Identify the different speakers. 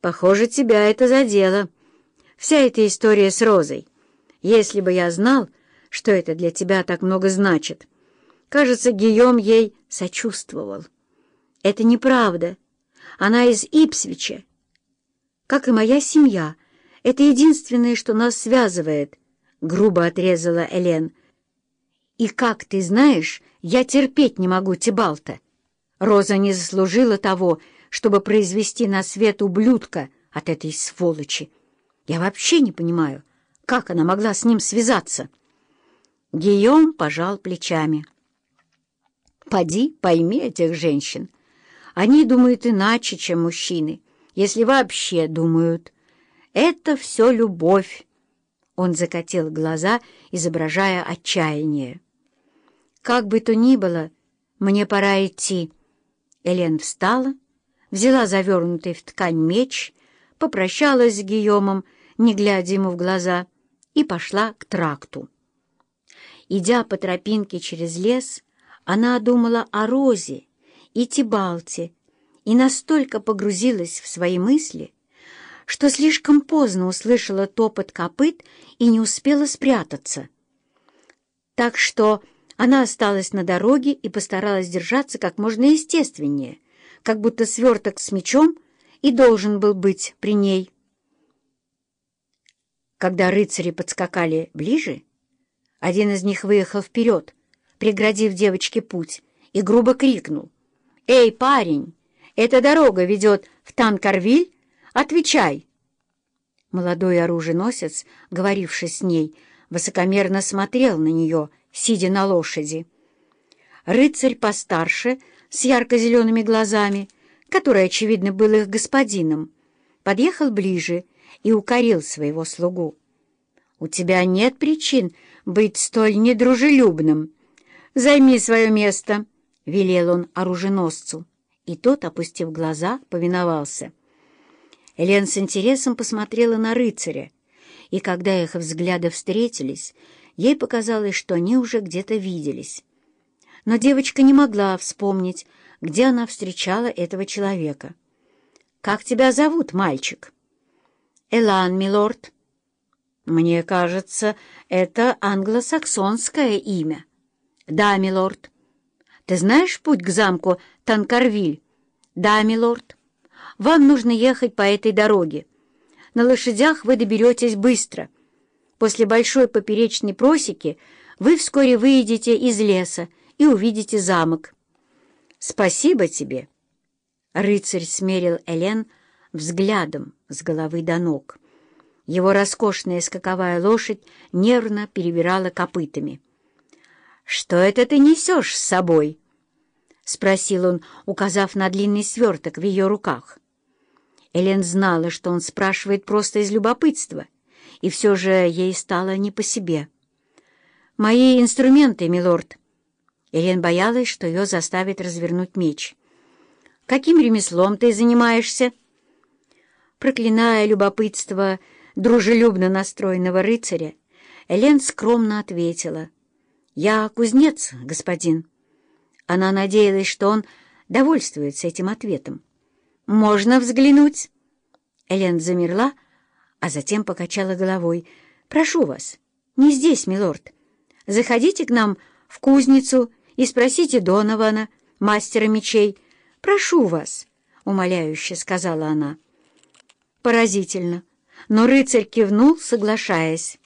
Speaker 1: Похоже, тебя это задело. Вся эта история с Розой. Если бы я знал, что это для тебя так много значит. Кажется, Гийом ей сочувствовал. Это неправда. Она из Ипсвича. Как и моя семья. Это единственное, что нас связывает, — грубо отрезала Элен. И, как ты знаешь, я терпеть не могу Тибалта. Роза не заслужила того, чтобы произвести на свет ублюдка от этой сволочи. Я вообще не понимаю, как она могла с ним связаться. Гийом пожал плечами. «Поди, пойми этих женщин. Они думают иначе, чем мужчины, если вообще думают. Это все любовь». Он закатил глаза, изображая отчаяние. «Как бы то ни было, мне пора идти». Элен встала, взяла завернутый в ткань меч, попрощалась с Гийомом, не глядя ему в глаза, и пошла к тракту. Идя по тропинке через лес, она думала о Розе и Тибалте и настолько погрузилась в свои мысли, что слишком поздно услышала топот копыт и не успела спрятаться. Так что она осталась на дороге и постаралась держаться как можно естественнее, как будто сверток с мечом и должен был быть при ней. Когда рыцари подскакали ближе, один из них выехал вперед, преградив девочке путь, и грубо крикнул. «Эй, парень, эта дорога ведет в Танкарвиль? Отвечай!» Молодой оруженосец, говоривший с ней, высокомерно смотрел на нее, сидя на лошади. Рыцарь постарше, с ярко-зелеными глазами, который, очевидно, был их господином, подъехал ближе и укорил своего слугу. «У тебя нет причин быть столь недружелюбным. Займи свое место», — велел он оруженосцу, и тот, опустив глаза, повиновался. Элен с интересом посмотрела на рыцаря, и когда их взгляды встретились, ей показалось, что они уже где-то виделись. Но девочка не могла вспомнить, где она встречала этого человека. «Как тебя зовут, мальчик?» «Элан, милорд». «Мне кажется, это англосаксонское имя». «Да, милорд». «Ты знаешь путь к замку Танкарвиль?» «Да, милорд». «Вам нужно ехать по этой дороге. На лошадях вы доберетесь быстро. После большой поперечной просеки вы вскоре выйдете из леса и увидите замок». «Спасибо тебе!» Рыцарь смерил Элен взглядом с головы до ног. Его роскошная скаковая лошадь нервно перебирала копытами. «Что это ты несешь с собой?» — спросил он, указав на длинный сверток в ее руках. Элен знала, что он спрашивает просто из любопытства, и все же ей стало не по себе. «Мои инструменты, милорд». Элен боялась, что ее заставит развернуть меч. «Каким ремеслом ты занимаешься?» Проклиная любопытство дружелюбно настроенного рыцаря, Элен скромно ответила. «Я кузнец, господин». Она надеялась, что он довольствуется этим ответом. «Можно взглянуть?» Элен замерла, а затем покачала головой. «Прошу вас, не здесь, милорд. Заходите к нам в кузницу и спросите Донована, мастера мечей. Прошу вас», — умоляюще сказала она. Поразительно, но рыцарь кивнул, соглашаясь.